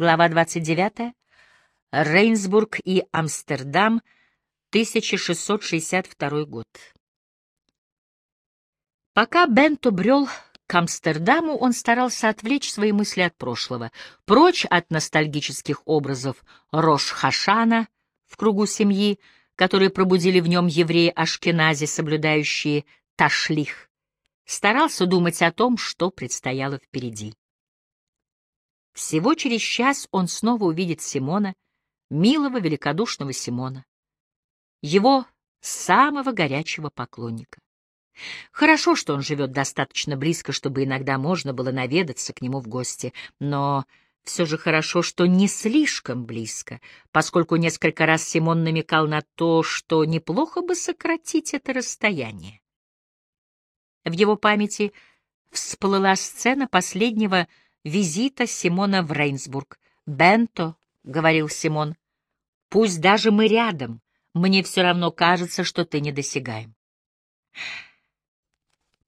Глава 29. Рейнсбург и Амстердам, 1662 год. Пока Бенто брел к Амстердаму, он старался отвлечь свои мысли от прошлого, прочь от ностальгических образов Рош-Хашана в кругу семьи, которые пробудили в нем евреи-ашкенази, соблюдающие ташлих. Старался думать о том, что предстояло впереди. Всего через час он снова увидит Симона, милого, великодушного Симона, его самого горячего поклонника. Хорошо, что он живет достаточно близко, чтобы иногда можно было наведаться к нему в гости, но все же хорошо, что не слишком близко, поскольку несколько раз Симон намекал на то, что неплохо бы сократить это расстояние. В его памяти всплыла сцена последнего визита Симона в Рейнсбург. «Бенто», — говорил Симон, — «пусть даже мы рядом, мне все равно кажется, что ты недосягаем».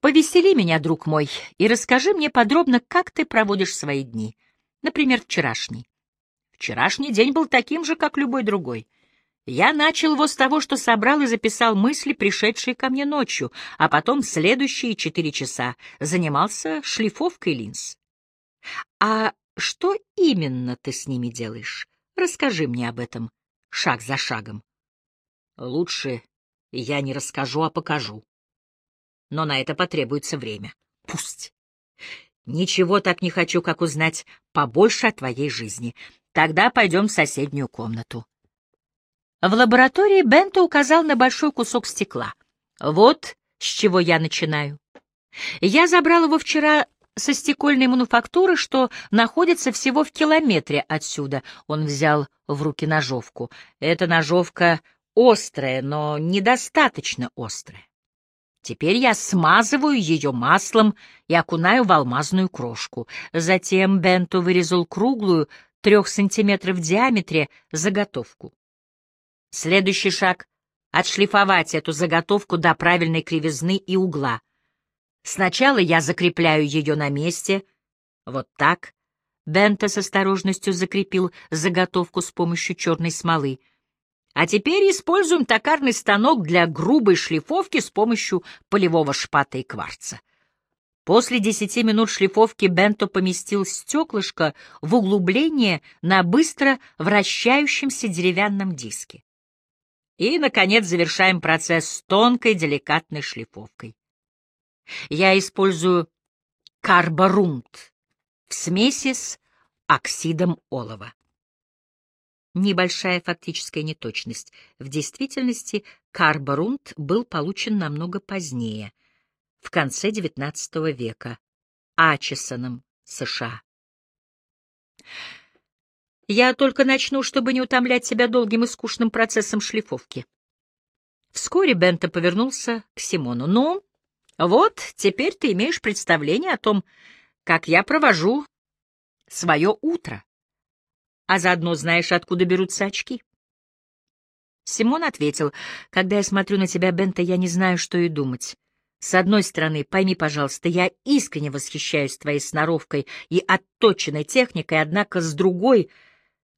Повесели меня, друг мой, и расскажи мне подробно, как ты проводишь свои дни. Например, вчерашний. Вчерашний день был таким же, как любой другой. Я начал его с того, что собрал и записал мысли, пришедшие ко мне ночью, а потом следующие четыре часа занимался шлифовкой линз. А что именно ты с ними делаешь? Расскажи мне об этом шаг за шагом. Лучше я не расскажу, а покажу но на это потребуется время. Пусть. Ничего так не хочу, как узнать побольше о твоей жизни. Тогда пойдем в соседнюю комнату. В лаборатории Бенто указал на большой кусок стекла. Вот с чего я начинаю. Я забрал его вчера со стекольной мануфактуры, что находится всего в километре отсюда. Он взял в руки ножовку. Эта ножовка острая, но недостаточно острая. Теперь я смазываю ее маслом и окунаю в алмазную крошку. Затем Бенто вырезал круглую, трех сантиметров в диаметре, заготовку. Следующий шаг — отшлифовать эту заготовку до правильной кривизны и угла. Сначала я закрепляю ее на месте, вот так. Бенто с осторожностью закрепил заготовку с помощью черной смолы. А теперь используем токарный станок для грубой шлифовки с помощью полевого шпата и кварца. После десяти минут шлифовки Бенто поместил стеклышко в углубление на быстро вращающемся деревянном диске. И, наконец, завершаем процесс тонкой деликатной шлифовкой. Я использую карборунт в смеси с оксидом олова. Небольшая фактическая неточность. В действительности карборунд был получен намного позднее, в конце XIX века, Ачесоном, США. Я только начну, чтобы не утомлять себя долгим и скучным процессом шлифовки. Вскоре Бента повернулся к Симону. «Ну, вот, теперь ты имеешь представление о том, как я провожу свое утро а заодно знаешь, откуда берутся очки. Симон ответил, когда я смотрю на тебя, Бента, я не знаю, что и думать. С одной стороны, пойми, пожалуйста, я искренне восхищаюсь твоей сноровкой и отточенной техникой, однако с другой,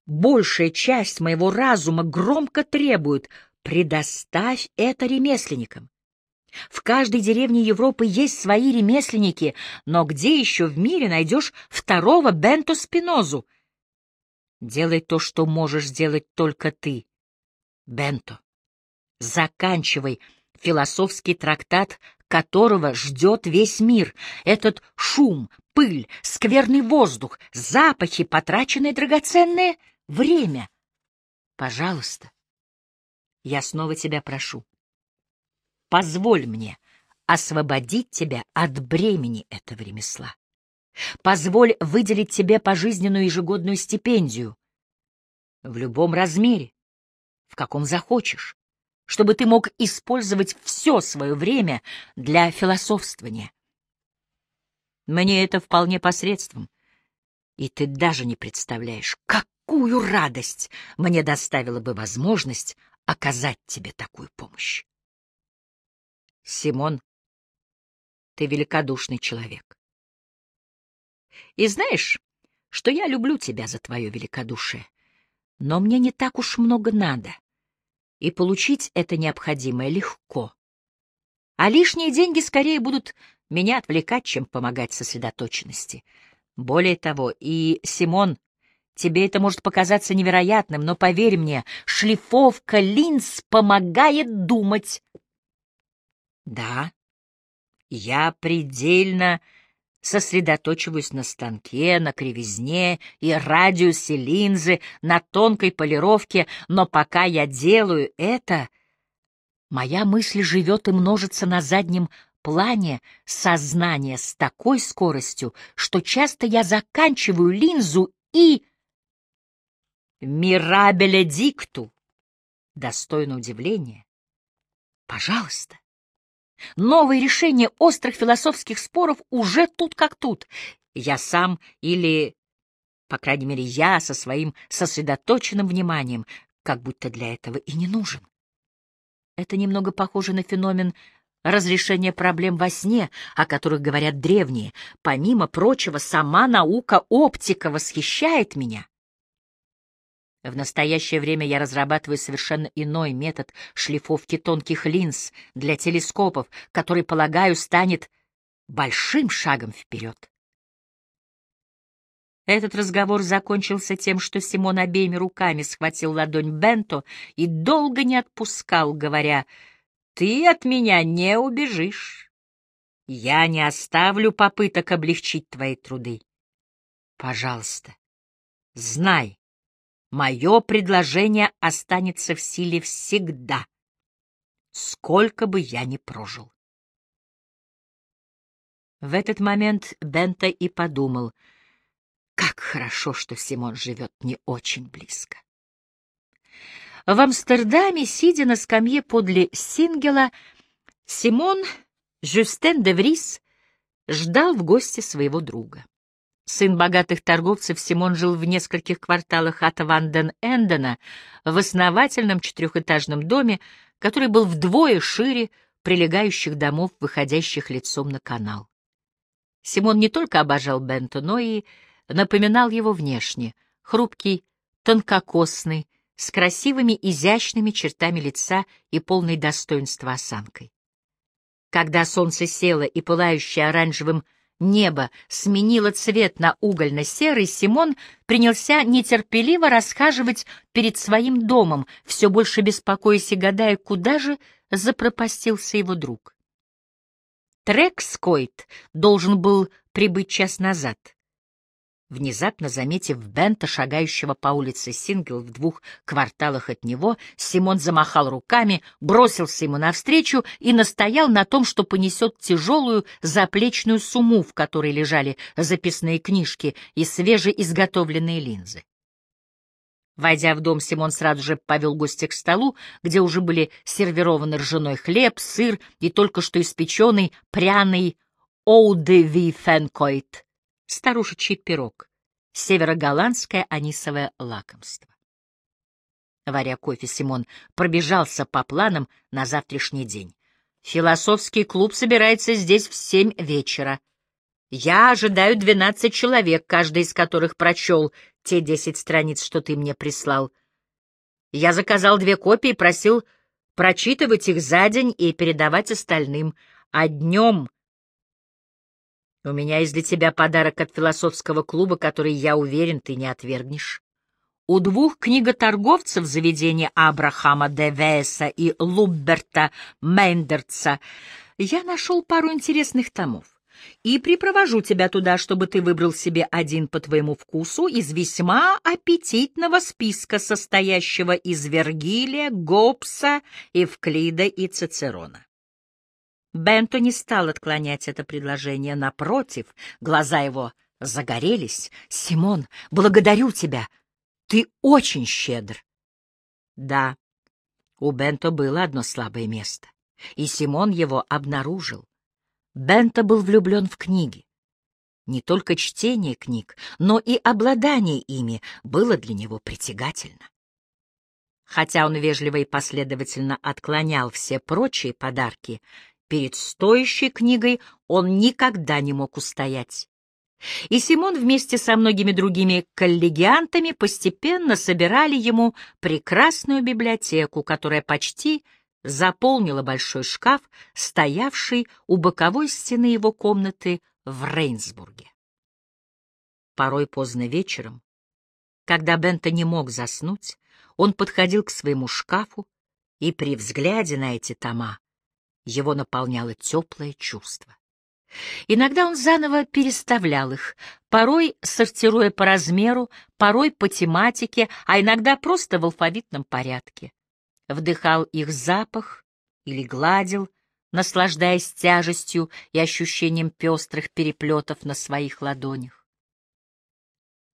большая часть моего разума громко требует «предоставь это ремесленникам». В каждой деревне Европы есть свои ремесленники, но где еще в мире найдешь второго Бенто Спинозу — Делай то, что можешь сделать только ты. Бенто, заканчивай философский трактат, которого ждет весь мир. Этот шум, пыль, скверный воздух, запахи, потраченное драгоценное время. Пожалуйста, я снова тебя прошу. Позволь мне освободить тебя от бремени этого ремесла. Позволь выделить тебе пожизненную ежегодную стипендию. В любом размере, в каком захочешь, чтобы ты мог использовать все свое время для философствования. Мне это вполне посредством, и ты даже не представляешь, какую радость мне доставила бы возможность оказать тебе такую помощь. Симон, ты великодушный человек. И знаешь, что я люблю тебя за твое великодушие, но мне не так уж много надо, и получить это необходимое легко. А лишние деньги скорее будут меня отвлекать, чем помогать сосредоточенности. Более того, и, Симон, тебе это может показаться невероятным, но поверь мне, шлифовка линз помогает думать. Да, я предельно сосредоточиваюсь на станке, на кривизне и радиусе линзы, на тонкой полировке, но пока я делаю это, моя мысль живет и множится на заднем плане сознания с такой скоростью, что часто я заканчиваю линзу и... Мирабеля дикту! Достойно удивления. Пожалуйста. Новые решения острых философских споров уже тут как тут. Я сам или, по крайней мере, я со своим сосредоточенным вниманием, как будто для этого и не нужен. Это немного похоже на феномен разрешения проблем во сне, о которых говорят древние. Помимо прочего, сама наука оптика восхищает меня. В настоящее время я разрабатываю совершенно иной метод шлифовки тонких линз для телескопов, который, полагаю, станет большим шагом вперед. Этот разговор закончился тем, что Симон обеими руками схватил ладонь Бенто и долго не отпускал, говоря, «Ты от меня не убежишь. Я не оставлю попыток облегчить твои труды. Пожалуйста, знай, Мое предложение останется в силе всегда, сколько бы я ни прожил. В этот момент Бента и подумал, как хорошо, что Симон живет не очень близко. В Амстердаме, сидя на скамье подле Сингела, Симон Жюстен де Врис ждал в гости своего друга. Сын богатых торговцев Симон жил в нескольких кварталах от Ванден-Эндена в основательном четырехэтажном доме, который был вдвое шире прилегающих домов, выходящих лицом на канал. Симон не только обожал Бенто, но и напоминал его внешне, хрупкий, тонкокосный, с красивыми изящными чертами лица и полной достоинства осанкой. Когда солнце село и пылающее оранжевым небо сменило цвет на угольно-серый, Симон принялся нетерпеливо расхаживать перед своим домом, все больше беспокоясь и гадая, куда же запропастился его друг. Трекскойт должен был прибыть час назад. Внезапно заметив Бента, шагающего по улице Сингл в двух кварталах от него, Симон замахал руками, бросился ему навстречу и настоял на том, что понесет тяжелую заплечную сумму, в которой лежали записные книжки и свежеизготовленные линзы. Войдя в дом, Симон сразу же повел гостя к столу, где уже были сервированы ржаной хлеб, сыр и только что испеченный пряный оудеви фенкойт, старушечий пирог, североголландское анисовое лакомство. Варя кофе, Симон пробежался по планам на завтрашний день. Философский клуб собирается здесь в семь вечера. Я ожидаю двенадцать человек, каждый из которых прочел те десять страниц, что ты мне прислал. Я заказал две копии и просил прочитывать их за день и передавать остальным, а днем у меня есть для тебя подарок от философского клуба, который, я уверен, ты не отвергнешь. У двух книготорговцев заведения Абрахама де Веса и Лубберта Мендерца я нашел пару интересных томов и припровожу тебя туда, чтобы ты выбрал себе один по твоему вкусу из весьма аппетитного списка, состоящего из Вергилия, Гоббса, Евклида и Цицерона. Бенто не стал отклонять это предложение. Напротив, глаза его загорелись. «Симон, благодарю тебя! Ты очень щедр!» Да, у Бенто было одно слабое место, и Симон его обнаружил. Бенто был влюблен в книги. Не только чтение книг, но и обладание ими было для него притягательно. Хотя он вежливо и последовательно отклонял все прочие подарки, Перед стоящей книгой он никогда не мог устоять. И Симон вместе со многими другими коллегиантами постепенно собирали ему прекрасную библиотеку, которая почти заполнила большой шкаф, стоявший у боковой стены его комнаты в Рейнсбурге. Порой поздно вечером, когда Бента не мог заснуть, он подходил к своему шкафу, и при взгляде на эти тома его наполняло теплое чувство. Иногда он заново переставлял их, порой сортируя по размеру, порой по тематике, а иногда просто в алфавитном порядке. Вдыхал их запах или гладил, наслаждаясь тяжестью и ощущением пестрых переплетов на своих ладонях.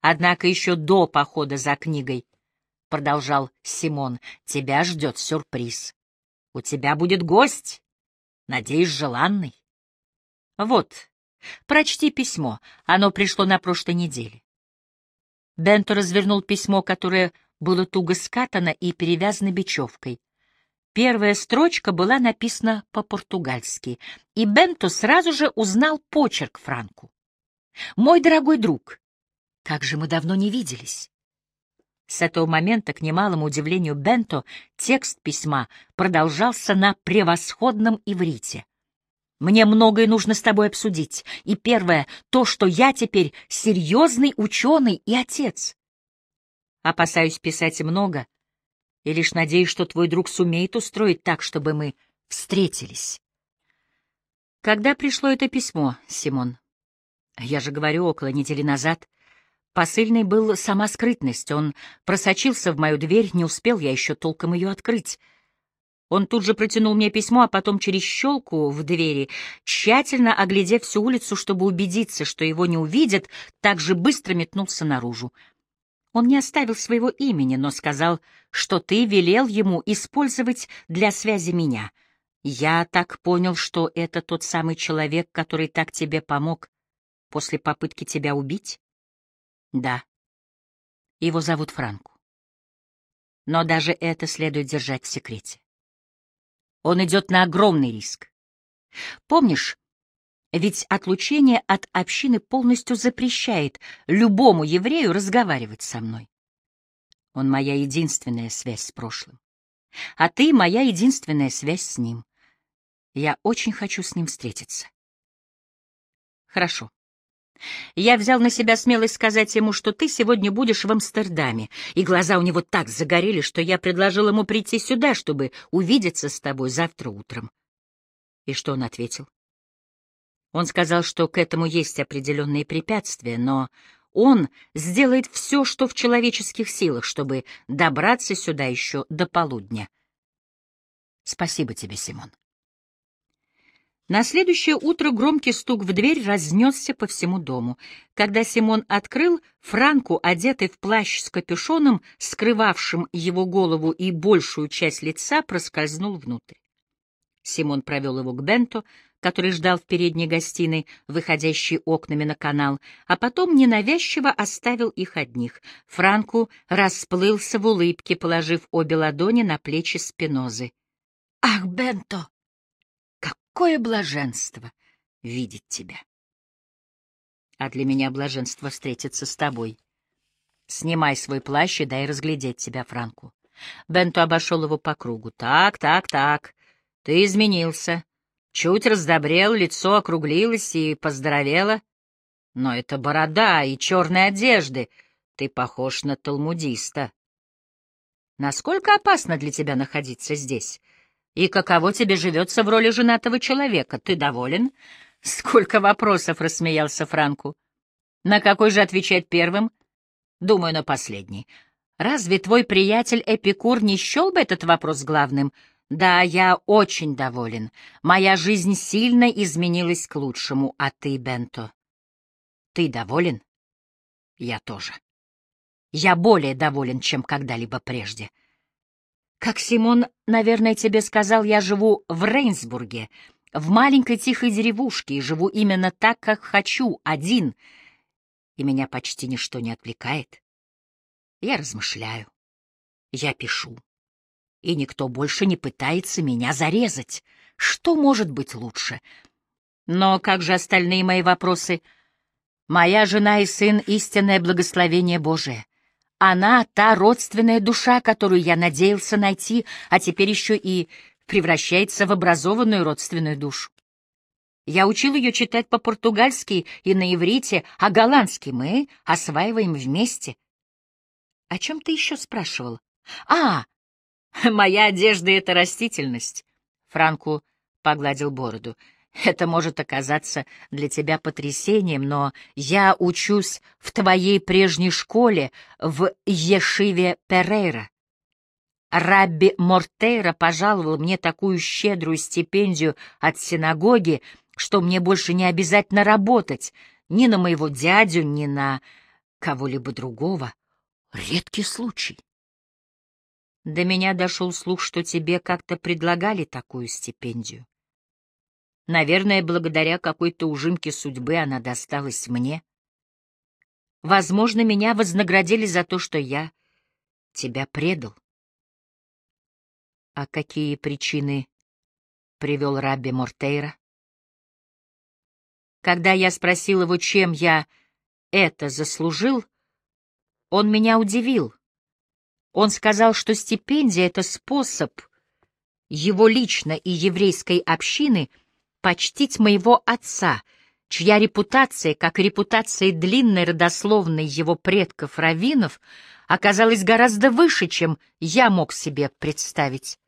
Однако еще до похода за книгой, — продолжал Симон, — тебя ждет сюрприз. У тебя будет гость, надеюсь, желанный. Вот, прочти письмо, оно пришло на прошлой неделе. Бенто развернул письмо, которое было туго скатано и перевязано бечевкой. Первая строчка была написана по-португальски, и Бенто сразу же узнал почерк Франку. «Мой дорогой друг, как же мы давно не виделись!» С этого момента, к немалому удивлению Бенто, текст письма продолжался на превосходном иврите. Мне многое нужно с тобой обсудить. И первое — то, что я теперь серьезный ученый и отец. Опасаюсь писать много, и лишь надеюсь, что твой друг сумеет устроить так, чтобы мы встретились. Когда пришло это письмо, Симон? Я же говорю, около недели назад. Посыльный был сама скрытность. Он просочился в мою дверь, не успел я еще толком ее открыть. Он тут же протянул мне письмо, а потом через щелку в двери, тщательно оглядев всю улицу, чтобы убедиться, что его не увидят, так же быстро метнулся наружу. Он не оставил своего имени, но сказал, что ты велел ему использовать для связи меня. Я так понял, что это тот самый человек, который так тебе помог после попытки тебя убить? Да. Его зовут Франку. Но даже это следует держать в секрете. Он идет на огромный риск. Помнишь, ведь отлучение от общины полностью запрещает любому еврею разговаривать со мной. Он моя единственная связь с прошлым. А ты моя единственная связь с ним. Я очень хочу с ним встретиться. Хорошо. Я взял на себя смелость сказать ему, что ты сегодня будешь в Амстердаме, и глаза у него так загорели, что я предложил ему прийти сюда, чтобы увидеться с тобой завтра утром. И что он ответил? Он сказал, что к этому есть определенные препятствия, но он сделает все, что в человеческих силах, чтобы добраться сюда еще до полудня. Спасибо тебе, Симон. На следующее утро громкий стук в дверь разнесся по всему дому. Когда Симон открыл, Франку, одетый в плащ с капюшоном, скрывавшим его голову и большую часть лица, проскользнул внутрь. Симон провел его к Бенто, который ждал в передней гостиной, выходящей окнами на канал, а потом ненавязчиво оставил их одних. Франку расплылся в улыбке, положив обе ладони на плечи Спинозы. «Ах, Бенто!» Какое блаженство видеть тебя! А для меня блаженство встретиться с тобой. Снимай свой плащ и дай разглядеть тебя, Франку. Бенто обошел его по кругу. Так, так, так. Ты изменился. Чуть раздобрел, лицо округлилось и поздоровело. Но это борода и черные одежды. Ты похож на талмудиста. Насколько опасно для тебя находиться здесь? И каково тебе живется в роли женатого человека? Ты доволен? Сколько вопросов, — рассмеялся Франку. На какой же отвечать первым? Думаю, на последний. Разве твой приятель Эпикур не счел бы этот вопрос главным? Да, я очень доволен. Моя жизнь сильно изменилась к лучшему, а ты, Бенто? Ты доволен? Я тоже. Я более доволен, чем когда-либо прежде. Как Симон, наверное, тебе сказал, я живу в Рейнсбурге, в маленькой тихой деревушке, и живу именно так, как хочу, один, и меня почти ничто не отвлекает. Я размышляю, я пишу, и никто больше не пытается меня зарезать. Что может быть лучше? Но как же остальные мои вопросы? Моя жена и сын — истинное благословение Божие. Она — та родственная душа, которую я надеялся найти, а теперь еще и превращается в образованную родственную душу. Я учил ее читать по-португальски и на иврите, а голландский мы осваиваем вместе. — О чем ты еще спрашивал? — А, моя одежда — это растительность. Франку погладил бороду. Это может оказаться для тебя потрясением, но я учусь в твоей прежней школе, в Ешиве Перейра. Рабби Мортейра пожаловал мне такую щедрую стипендию от синагоги, что мне больше не обязательно работать ни на моего дядю, ни на кого-либо другого. Редкий случай. До меня дошел слух, что тебе как-то предлагали такую стипендию. Наверное, благодаря какой-то ужимке судьбы она досталась мне. Возможно, меня вознаградили за то, что я тебя предал. А какие причины привел Рабби Мортейра? Когда я спросил его, чем я это заслужил, он меня удивил. Он сказал, что стипендия — это способ его лично и еврейской общины почтить моего отца, чья репутация, как и репутация длинной родословной его предков-раввинов, оказалась гораздо выше, чем я мог себе представить.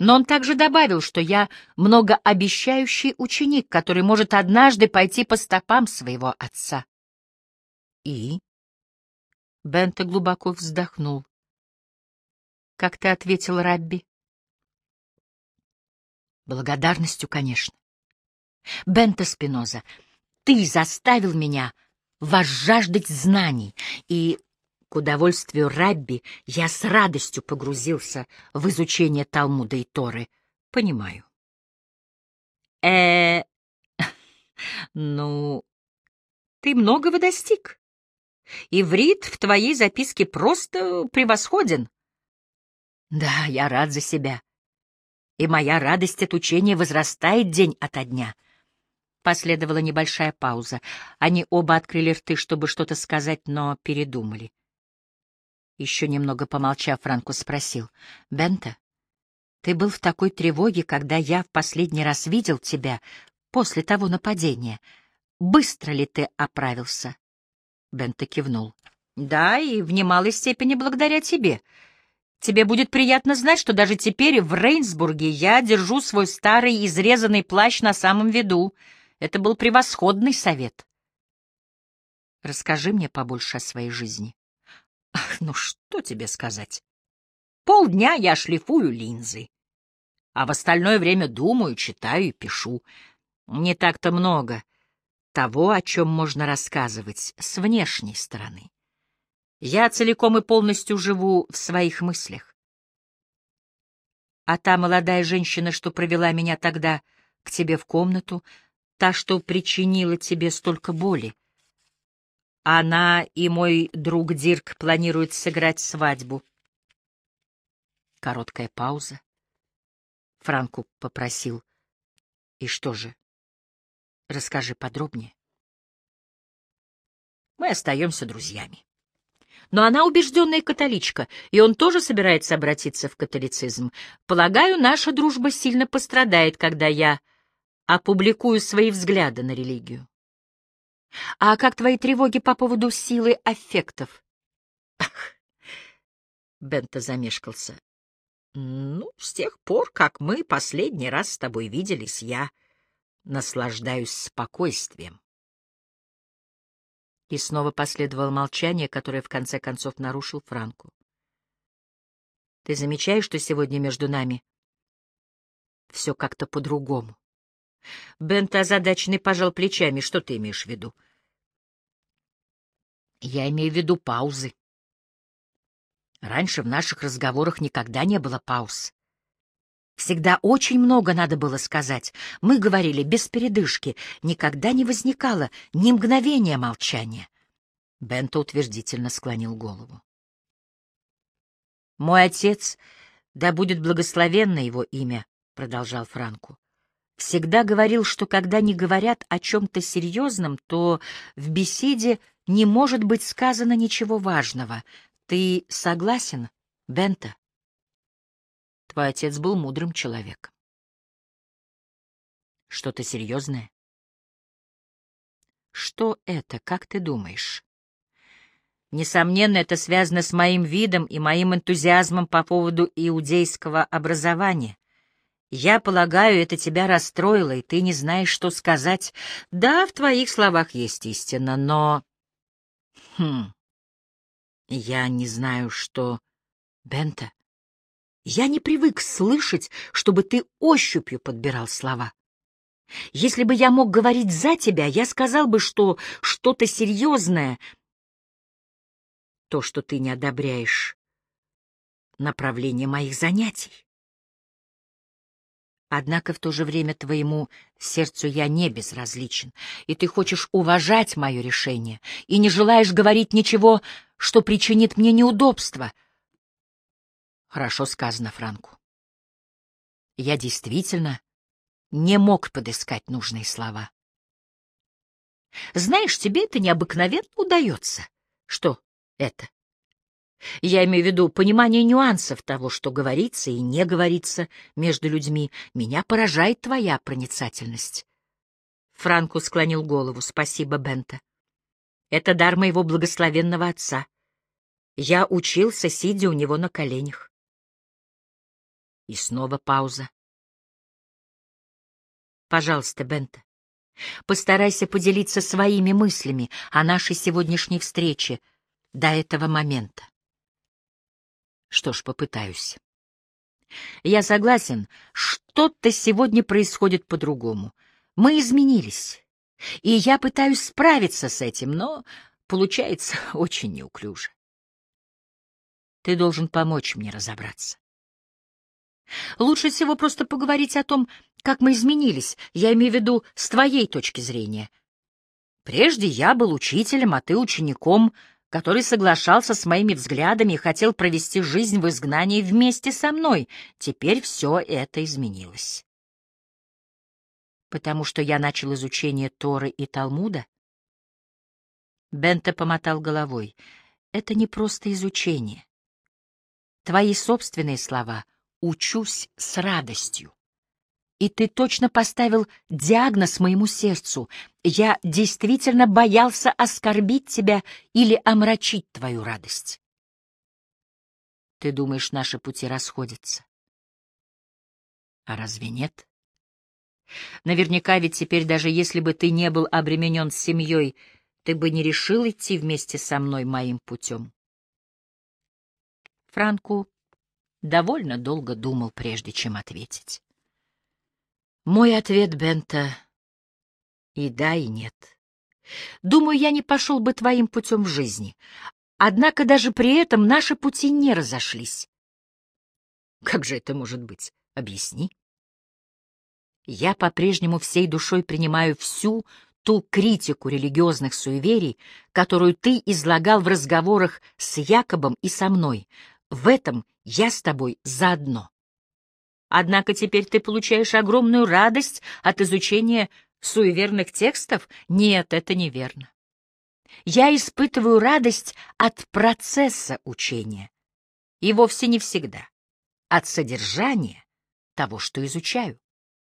Но он также добавил, что я многообещающий ученик, который может однажды пойти по стопам своего отца. И? Бента глубоко вздохнул. Как ты ответил Рабби? Благодарностью, конечно. Бента Спиноза, ты заставил меня возжаждать знаний, и, к удовольствию Рабби, я с радостью погрузился в изучение Талмуда и Торы. Понимаю. э ну, ты многого достиг. Иврит в твоей записке просто превосходен. Да, я рад за себя. И моя радость от учения возрастает день ото дня. Последовала небольшая пауза. Они оба открыли рты, чтобы что-то сказать, но передумали. Еще немного помолчав, Франко спросил. — Бента, ты был в такой тревоге, когда я в последний раз видел тебя после того нападения. Быстро ли ты оправился? Бента кивнул. — Да, и в немалой степени благодаря тебе. — Тебе будет приятно знать, что даже теперь в Рейнсбурге я держу свой старый изрезанный плащ на самом виду. Это был превосходный совет. Расскажи мне побольше о своей жизни. Ах, ну что тебе сказать? Полдня я шлифую линзы, а в остальное время думаю, читаю и пишу. Не так-то много того, о чем можно рассказывать с внешней стороны. Я целиком и полностью живу в своих мыслях. А та молодая женщина, что провела меня тогда к тебе в комнату, та, что причинила тебе столько боли, она и мой друг Дирк планируют сыграть свадьбу. Короткая пауза. Франку попросил. И что же? Расскажи подробнее. Мы остаемся друзьями. Но она убежденная католичка, и он тоже собирается обратиться в католицизм. Полагаю, наша дружба сильно пострадает, когда я опубликую свои взгляды на религию. А как твои тревоги по поводу силы аффектов? Ах, Бента замешкался. Ну, с тех пор, как мы последний раз с тобой виделись, я наслаждаюсь спокойствием. И снова последовало молчание, которое в конце концов нарушил Франку. «Ты замечаешь, что сегодня между нами все как-то по-другому?» Бент озадаченный пожал плечами. «Что ты имеешь в виду?» «Я имею в виду паузы. Раньше в наших разговорах никогда не было пауз. Всегда очень много надо было сказать. Мы говорили без передышки. Никогда не возникало ни мгновения молчания. Бенто утвердительно склонил голову. «Мой отец, да будет благословенно его имя», — продолжал Франку, — всегда говорил, что когда не говорят о чем-то серьезном, то в беседе не может быть сказано ничего важного. Ты согласен, Бента? Твой отец был мудрым человеком. Что-то серьезное? Что это, как ты думаешь? Несомненно, это связано с моим видом и моим энтузиазмом по поводу иудейского образования. Я полагаю, это тебя расстроило, и ты не знаешь, что сказать. Да, в твоих словах есть истина, но... Хм... Я не знаю, что... Бента, я не привык слышать, чтобы ты ощупью подбирал слова. Если бы я мог говорить за тебя, я сказал бы, что что-то серьезное, то, что ты не одобряешь направление моих занятий. Однако в то же время твоему сердцу я не безразличен, и ты хочешь уважать мое решение, и не желаешь говорить ничего, что причинит мне неудобства — Хорошо сказано Франку. Я действительно не мог подыскать нужные слова. Знаешь, тебе это необыкновенно удается. Что это? Я имею в виду понимание нюансов того, что говорится и не говорится между людьми. Меня поражает твоя проницательность. Франку склонил голову. Спасибо, Бента. Это дар моего благословенного отца. Я учился, сидя у него на коленях. И снова пауза. Пожалуйста, Бента, постарайся поделиться своими мыслями о нашей сегодняшней встрече до этого момента. Что ж, попытаюсь. Я согласен, что-то сегодня происходит по-другому. Мы изменились, и я пытаюсь справиться с этим, но получается очень неуклюже. Ты должен помочь мне разобраться. Лучше всего просто поговорить о том, как мы изменились, я имею в виду с твоей точки зрения. Прежде я был учителем, а ты учеником, который соглашался с моими взглядами и хотел провести жизнь в изгнании вместе со мной. Теперь все это изменилось. Потому что я начал изучение Торы и Талмуда? Бенте помотал головой. Это не просто изучение. Твои собственные слова — учусь с радостью. И ты точно поставил диагноз моему сердцу. Я действительно боялся оскорбить тебя или омрачить твою радость. Ты думаешь, наши пути расходятся? А разве нет? Наверняка ведь теперь, даже если бы ты не был обременен семьей, ты бы не решил идти вместе со мной моим путем. Франку довольно долго думал, прежде чем ответить. Мой ответ, Бента, и да, и нет. Думаю, я не пошел бы твоим путем в жизни. Однако даже при этом наши пути не разошлись. Как же это может быть? Объясни. Я по-прежнему всей душой принимаю всю ту критику религиозных суеверий, которую ты излагал в разговорах с Якобом и со мной, в этом я с тобой заодно. Однако теперь ты получаешь огромную радость от изучения суеверных текстов? Нет, это неверно. Я испытываю радость от процесса учения. И вовсе не всегда. От содержания того, что изучаю.